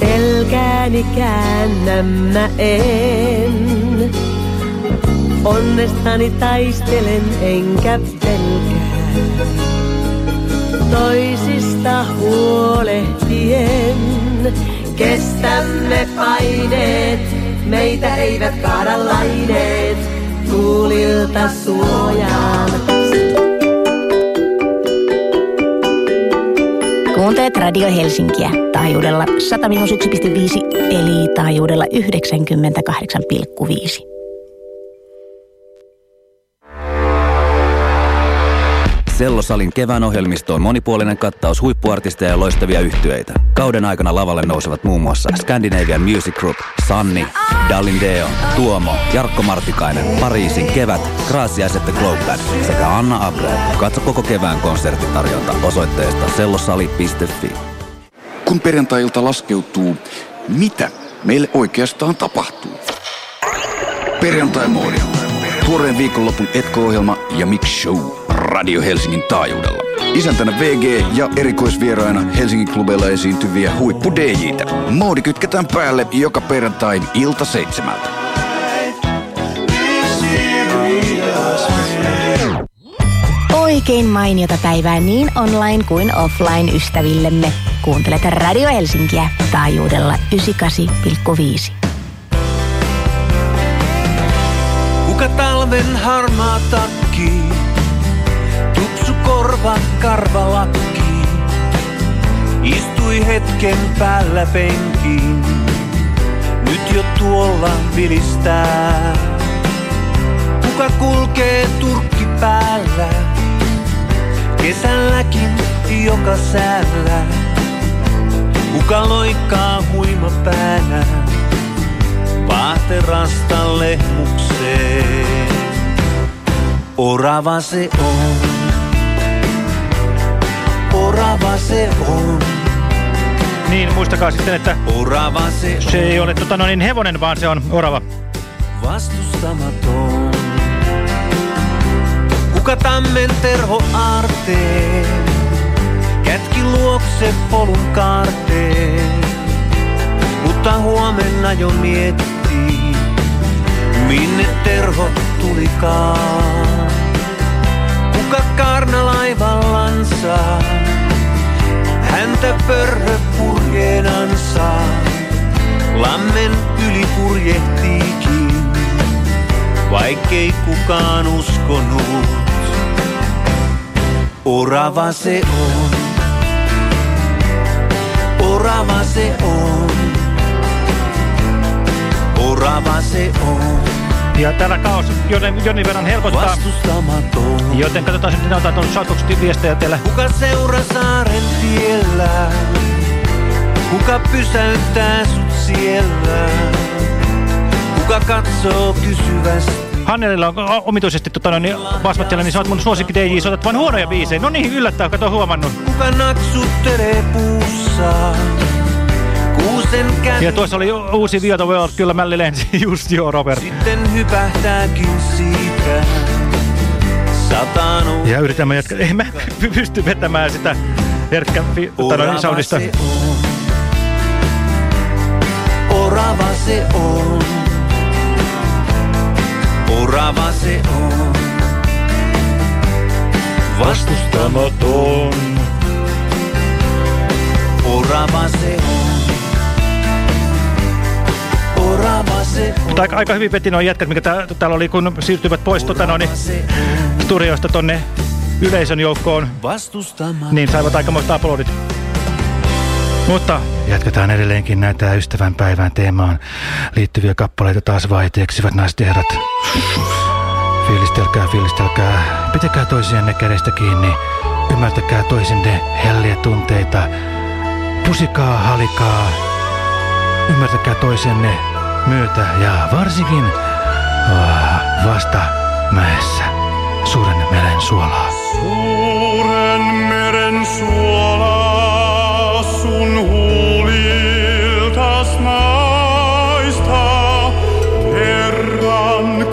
Selkääni käännä mä en. Onnestani taistelen enkä pelkää. Toisista huolehtien kestämme paineet. Meitä eivät kaada laineet tuulilta suojaan. Kuuntelet Radio Helsinkiä taajuudella 101,5 eli taajuudella 98,5. Sellosalin kevään ohjelmisto on monipuolinen kattaus huippuartisteja ja loistavia yhtyeitä. Kauden aikana lavalle nousevat muun muassa Scandinavian Music Group, Sanni, Darling Deo, Tuomo, Jarkko Martikainen, Pariisin Kevät, Gracias The Globe Band sekä Anna Abreu. Katso koko kevään konserttitarjonta osoitteesta sellosali.fi. Kun perjantai-ilta laskeutuu, mitä meille oikeastaan tapahtuu? Perjantai-moodi. Tuoreen viikonlopun Etko-ohjelma ja Mix Show Radio Helsingin taajuudella. Isäntänä VG ja erikoisvieraina Helsingin klubeilla esiintyviä huippu DJitä. Moodi kytketään päälle joka perjantai ilta seitsemältä. Oikein mainiota päivää niin online kuin offline ystävillemme. Kuuntelet Radio Helsinkiä taajuudella 98,5. Kuka talven harmaa takki, tupsu korva karvalakki, istui hetken päällä penkiin, nyt jo tuolla vilistää. Kuka kulkee turkki päällä, kesälläkin joka säällä, kuka loikkaa huima päänä? Vaaterasta lehmukseen. Orava se on, orava se on. Niin, muistakaa sitten, että Orava se on. se ei ole tota, no niin, hevonen, vaan se on orava. vastustamaton. Kuka tammen terho aarteen, kätki luokse polun kaarteen, mutta huomenna jo miettii, minne terho tulikaan. Kuka karna laivallansa, häntä pörhö purjee hiekenansa. Lammen yli purjehtiikin, vaikkei kukaan uskonut. Orava se on, orava se on, orava se on. Ja täällä kaos joten, jonkin verran helpottaa. Joten katsotaan sitten, otetaan tuolla Shoutboxin viestejä teillä. Kuka seuraa saaren tiellä? Kuka pysäyttää sut siellä? Kuka katsoo kysyvästi? Hannelilla on omituisesti tota, niin, basmat siellä, niin sä oot mun suosikki DJ, sä otat vaan huonoja biisejä. No niin, yllättää, kato huomannut. Kuka naksuttelee puussa? Kävi. Ja tuossa oli uusi Vioto World, kyllä mälli lensi, just joo Robert. Sitten hypähtääkin siitä. Satanu. Ja yritämme jatkaa. Ei mä pysty vetämään sitä herkkä soundista. Se on. Orava se on. Orava se on. Vastustamaton. Orava se on. Mutta aika, aika hyvin veti noin jätkät, mikä tää, täällä oli, kun siirtyivät pois tota, no, niin, studioista tonne yleisön joukkoon. Niin saivat aikamoista aplodit. Mutta jatketaan edelleenkin näitä ystävänpäivän teemaan liittyviä kappaleita taas vaihteeksivät naiset ja herrat. Fiilistelkää, fiilistelkää. Pitäkää toisianne kädestä kiinni. Ymmärtäkää toisenne helliä tunteita. Pusikaa, halikaa. Ymmärtäkää toisenne myötä ja varsinkin oh, vasta mäessä suuren meren suolaa. Suuren meren suola sun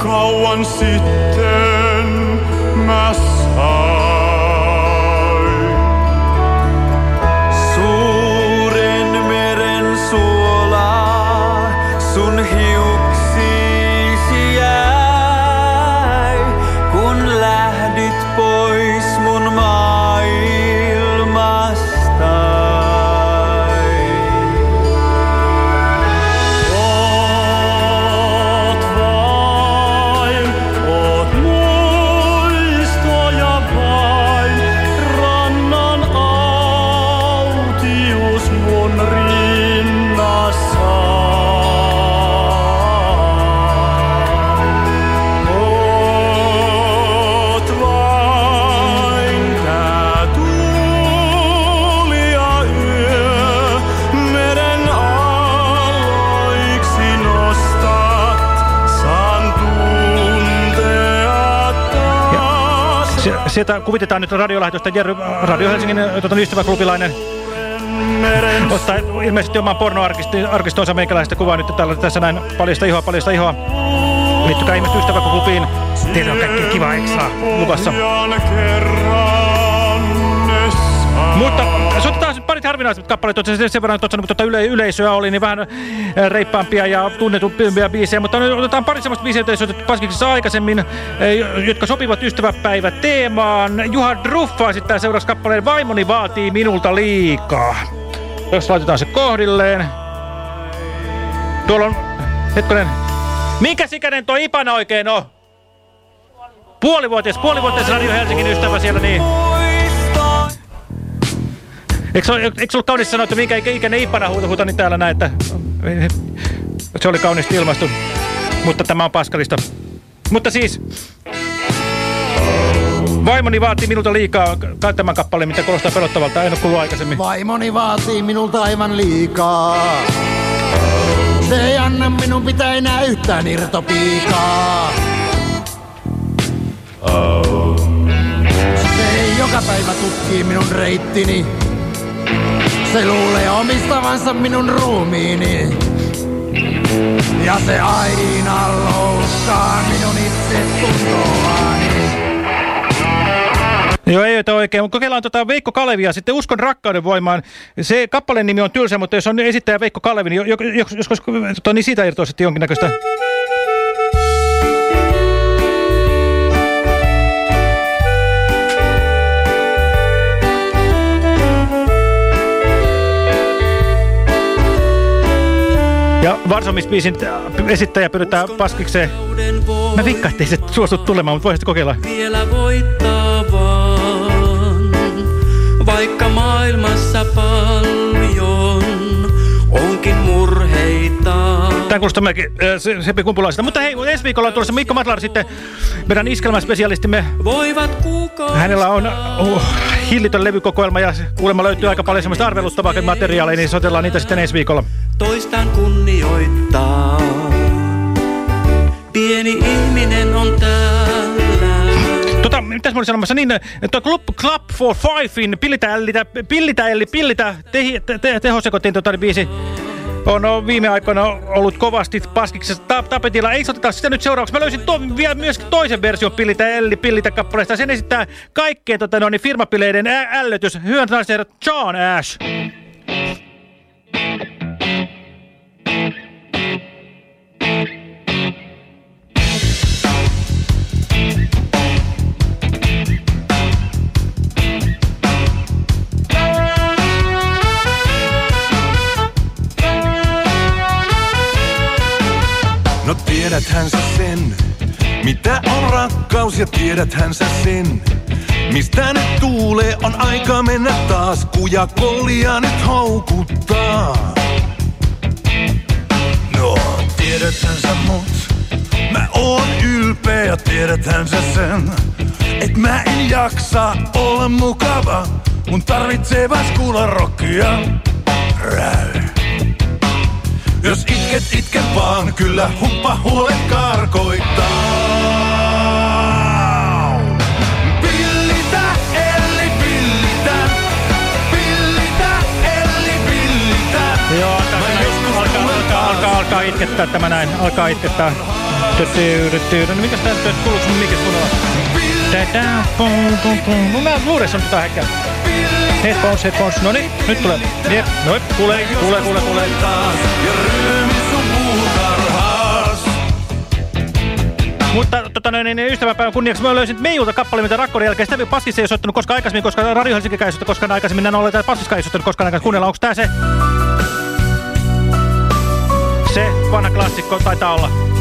kauan sitten mä sain. Sieltä kuvitetaan nyt radiolähetystä Jerry, Radio Helsingin tota, ystäväklubilainen ottaa ilmeisesti oman pornoarkistonsa meikäläistä kuvaa nyt täällä, tässä näin paljasta ihoa, paljasta ihoa. Liittykää ihmeesti ystäväklubiin. Teillä on kaikki kiva ekstra luvassa. Mutta soitetaan parit harvinaiset kappaleet, sen verran tuota, kun tuota yle, yleisöä oli, niin vähän äh, reippaampia ja tunnetumpia biisejä, mutta nyt otetaan pari sellaista biisejä, joita soitettu aikaisemmin, äh, jotka sopivat ystäväpäivä teemaan. Juha Druffa esittää seuraavaksi kappaleen Vaimoni vaatii minulta liikaa. Jos laitetaan se kohdilleen. Tuolla on, hetkonen, minkä sikäinen tuo Ipana oikein on? Puolivuotias, puolivuotias Radio Helsingin ystävä siellä, niin... Eikö, eikö ollut kaunis sanoa, että minkä ikä- ikäinen Ipana huuta, huuta niin täällä näin, että se oli kauniisti ilmastu, mutta tämä on paskalista. Mutta siis, vaimoni vaatii minulta liikaa ka- tämän kappaleen, mitä kuulostaa pelottavalta, en ole kuullut aikaisemmin. Vaimoni vaatii minulta aivan liikaa. Se ei anna minun pitää enää yhtään irtopiikaa. Se ei joka päivä tutkii minun reittini. Se luulee omistavansa minun ruumiini. Ja se aina loukkaa minun itsetuntoani. Joo, ei ole oikein, mutta kokeillaan tota Veikko Kalevia sitten Uskon rakkauden voimaan. Se kappaleen nimi on tylsä, mutta jos on esittäjä Veikko Kalevi, niin, jo, jo, jos, jos, tota, niin siitä irtoaa sitten jonkinnäköistä... Varsomisbiisin esittäjä pyydetään paskikseen. Mä vikkaan, ettei se suostu tulemaan, mutta voisit kokeilla. Vielä voittaa vaan, vaikka maailmassa paljon onkin murheita. Tämä kuulostaa melkein äh, se, Seppi Kumpulaiselta. Mutta hei, ensi viikolla on tulossa Mikko Matlar sitten, meidän iskelmäspesialistimme. Voivat Hänellä on uh, hillitön levykokoelma ja kuulemma löytyy aika paljon semmoista arveluttavaa materiaalia, niin sotellaan niitä sitten ensi viikolla. toistaan kunnioittaa. Pieni ihminen on täällä. Tota, mitäs mä olin sanomassa? Niin, tuo Club, Club for Fivein Pillitä, ällitä, pillitä, eli pillitä, te, te, te, tehosekotin tota, niin biisi on viime aikoina ollut kovasti paskiksessa ta tapetilla. Ei soteta sitä nyt seuraavaksi. Mä löysin vielä myöskin toisen version Pillitä Elli Pillitä kappaleesta. Sen esittää kaikkien tota, no, niin firmapileiden ällötys. Hyvän naisen John Ash. Tiedäthän sä sen, mitä on rakkaus ja tiedäthän sä sen. Mistä nyt tuulee, on aika mennä taas, kuja kolja nyt houkuttaa. No, tiedäthän sä mut, mä oon ylpeä ja tiedäthän sä sen. Et mä en jaksa olla mukava, mun tarvitsee vas kuulla rockia. Jos itket, itke vaan, kyllä humppa huolet karkoittaa. Pillitä, Elli, pillitä. Pillitä, Elli, pillitä. Joo, alkaa, alkaa, alkaa, alkaa, alkaa itkettää tämä näin. Alkaa itkettää. No mikäs tää nyt kuuluuko sun mikäs kunnolla? Tätä, pum, pum, pum. Mä on tätä häkkää. Headphones, headphones. No niin, nyt tulee. Jep, no kuulee, kuulee. Ja ryömi sun puutarhaas. Mutta tota, noin, niin, ystävänpäivän kunniaksi mä löysin Meijulta kappaleen, mitä rakkouden jälkeen. Sitä Paskissa ei ole soittanut koskaan aikaisemmin, koska Radio Helsinki ei soittanut koskaan aikaisemmin. Ollen, että Paskiska ei soittanut koskaan aikaisemmin. Kuunnellaan, onko tää se? Se vanha klassikko taitaa olla.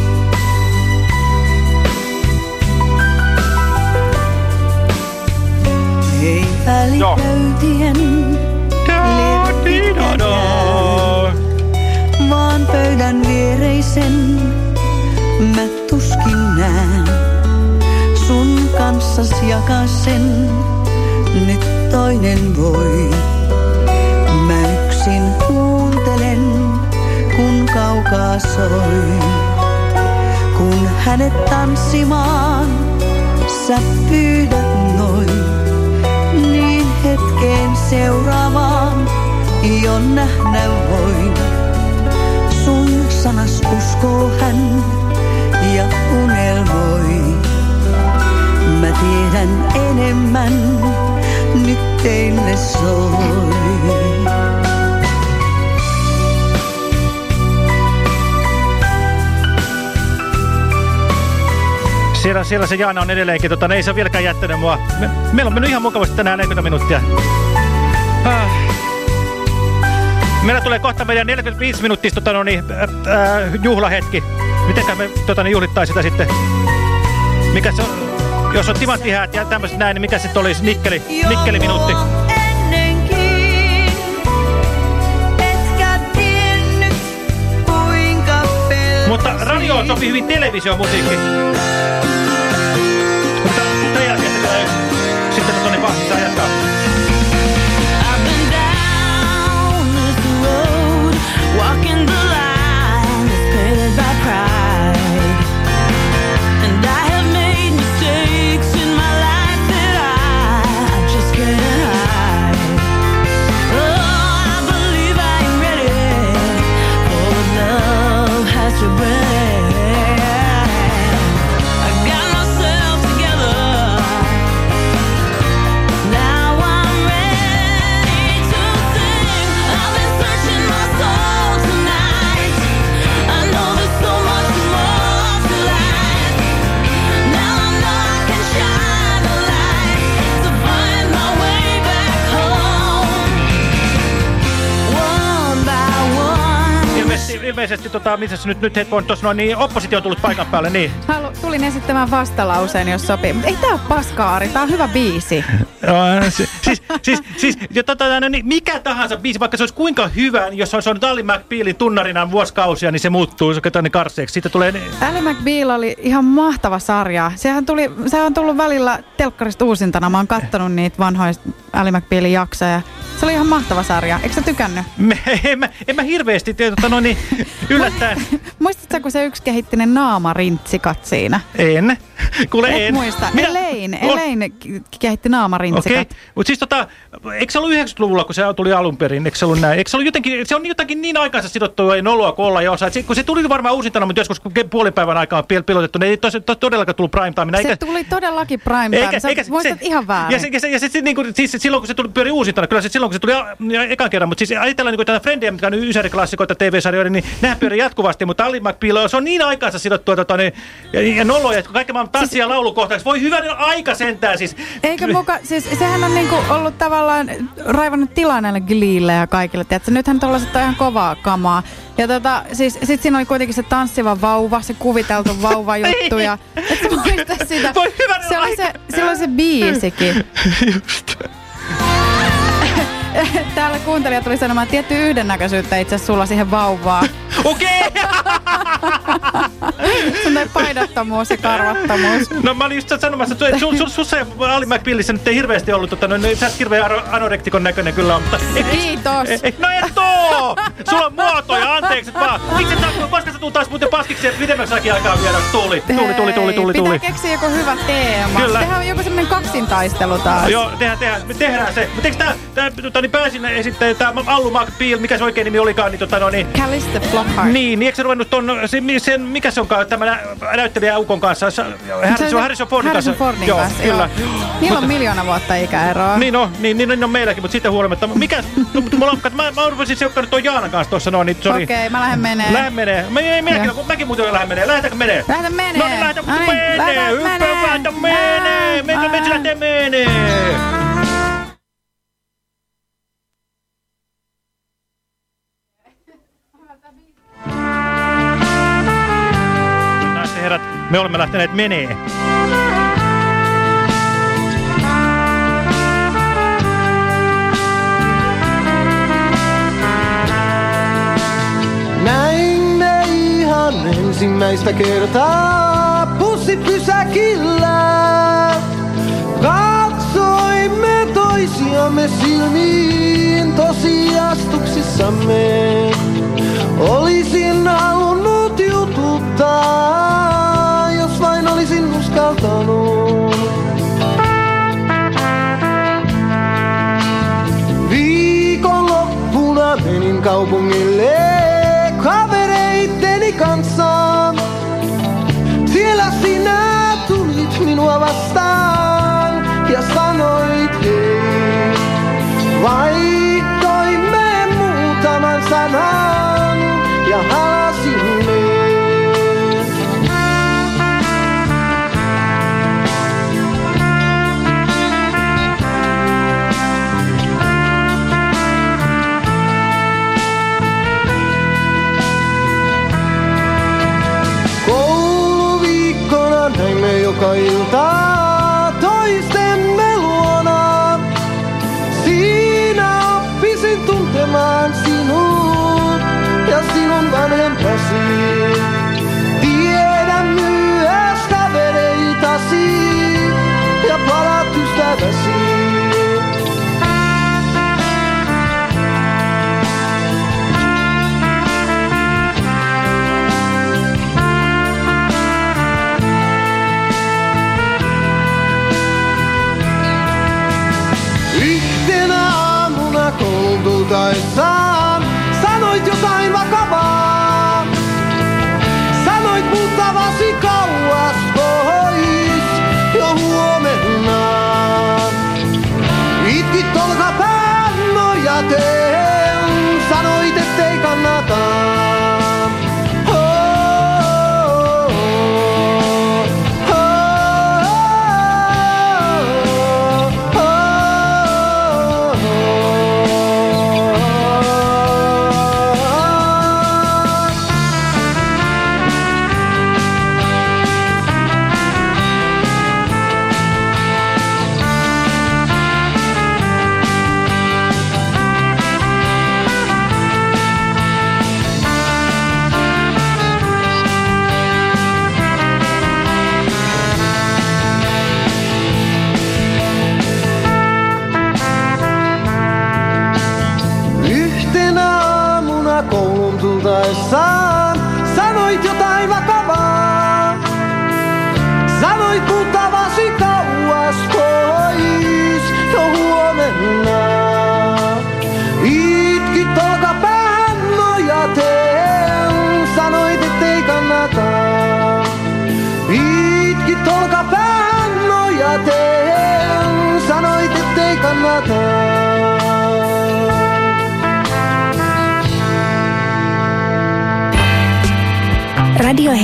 Ei välipöytien vaan pöydän viereisen mä tuskin näen. Sun kanssas jakaa sen, nyt toinen voi. Mä yksin kuuntelen, kun kaukaa soi. Kun hänet tanssimaan, sä pyydät seuraavaan jo nähdä voin. Sun sanas uskoo hän ja unelmoi. Mä tiedän enemmän, nyt teille soi. Siellä, siellä se Jaana on edelleenkin, tota, ei se vieläkään jättänyt mua. Me, meillä on mennyt ihan mukavasti tänään 40 minuuttia. Meillä tulee kohta meidän 45 minuuttia tota, no niin, äh, äh, juhlahetki. Mitenkä me tota, niin, juhlittais sitä sitten? Mikä se on? Jos on timanttihäät ja tämmöiset näin, niin mikä sitten olisi nikkeli, nikkeli minuutti? Mutta radioon sopii hyvin televisiomusiikki. Mutta tämän jälkeen. Sitten tuonne Pahti saa jatkaa. Ilmeisesti, tota, missä nyt, nyt hetki on tuossa noin, niin oppositio on tullut paikan päälle, niin. Halu, tulin esittämään vastalauseen, jos sopii. Mutta ei tää ole paskaari, tää on hyvä biisi. Joo, si- siis, siis, siis ja tota, no, niin mikä tahansa biisi, vaikka se olisi kuinka hyvä, niin jos se on, se on McBealin tunnarina vuosikausia, niin se muuttuu se on karseeksi. Siitä tulee... Ally McBeal oli ihan mahtava sarja. Sehän, tuli, sehän on tullut välillä telkkarista uusintana. Mä oon kattonut niitä vanhoja Ally McBealin jaksoja. Se oli ihan mahtava sarja. Eikö sä tykännyt? Me, en, mä, en mä hirveästi, tota, no niin, yllättäen. Muistatko, kun se yksi kehitti ne naamarintsikat siinä? En. Kuule, Et en. muista. Minä- Elaine. Elaine kehitti naamarintsikat. Okei, mutta siis tota, eikö se ollut 90-luvulla, kun se tuli alun perin, eikö se ollut näin? Eikö se ollut jotenkin, se on jotakin niin aikansa sidottu, ei noloa kolla ja osa, se, kun se tuli varmaan uusintana, mutta joskus puolen päivän aikaa pil pilotettu, niin ei tos, tos, todellakaan tullut prime time. Se tuli todellakin prime time. Sä muistat ihan väärin. Ja, se, ja, se, ja se, se, niin kuin, siis silloin kun se tuli, pyöri uusintana, kyllä se silloin kun se tuli ekan kerran, mutta siis ajatellaan niin kuin tätä Friendia, mitkä on nyt ysäriklassikoita TV-sarjoita, niin nehän pyörii jatkuvasti, mutta Ali McBeal, se on niin aikansa sidottua tota, niin, ja, ja noloja, että kaikki maailman tanssia ja laulukohtauksia. Voi hyvän aika sentään siis. Eikö muka, siis sehän on niinku ollut tavallaan raivannut tilaa näille Gleelle ja kaikille, tiedätkö? Nythän tollaset on ihan kovaa kamaa. Ja tota, siis sit siinä oli kuitenkin se tanssiva vauva, se kuviteltu vauva juttu ja et sä muista sitä. Voi hyvänen se oli se, sillä oli se biisikin. Just. Täällä kuuntelija tuli sanomaan, että tietty yhdennäköisyyttä itse sulla siihen vauvaan. Okei! Sun paidattomuus ja karvattomuus. No mä olin just sanomassa, että sul, sul, sussa ja Ali McBealissä nyt ei hirveästi ollut, tota, no, sä oot hirveän anorektikon näköinen kyllä, mutta... Kiitos. Eh, eh, no et oo! Sulla on muotoja, anteeksi vaan. Miksi sä, koska sä tuut taas muuten paskiksi, että pidemmälläkin aikaa vielä tuli. Tuli, tuli, tuli, tuli, Pitää tuli. keksiä joku hyvä teema. Kyllä. Tehdään joku semmonen kaksintaistelu taas. Joo, tehdään, tehdään, me tehdään se. Mutta eikö tää, tää tota, niin pääsin esittäjä, tää Allu McBeal, mikä se oikein nimi olikaan, niin tota no niin... Callista Flockhart. Niin, niin eikö se ruvennut ton, se, sen, mikä se onkaan, tämä nä, näyttelijä Ukon kanssa, se, Harrison, Se- Harrison Fordin Harrison kanssa. Fordin joo, kanssa, kyllä. Niillä on miljoona vuotta ikäeroa. Niin on, niin, niin, niin on meilläkin, mutta siitä huolimatta. Mikä, no, mutta mulla on, mä, mä rupesin seukkaan tuon Jaanan kanssa tuossa noin, niin sori. Okei, mä lähden menee. Lähden menee. Me, ei, minäkin, mäkin muuten lähden menee. Lähdetäänkö menee? Lähdetään menee. No niin, lähdetään No niin, menee. lähdetään Hyppää, menee. lähdetään menee. Meikö me lähtee menee? Me olemme lähteneet menee. Näimme ihan ensimmäistä kertaa bussipysäkillä. Katsoimme toisiamme silmiin tosiastuksissamme. Olisin uskaltanut. Viikonloppuna menin kaupungille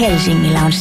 Helsingillä on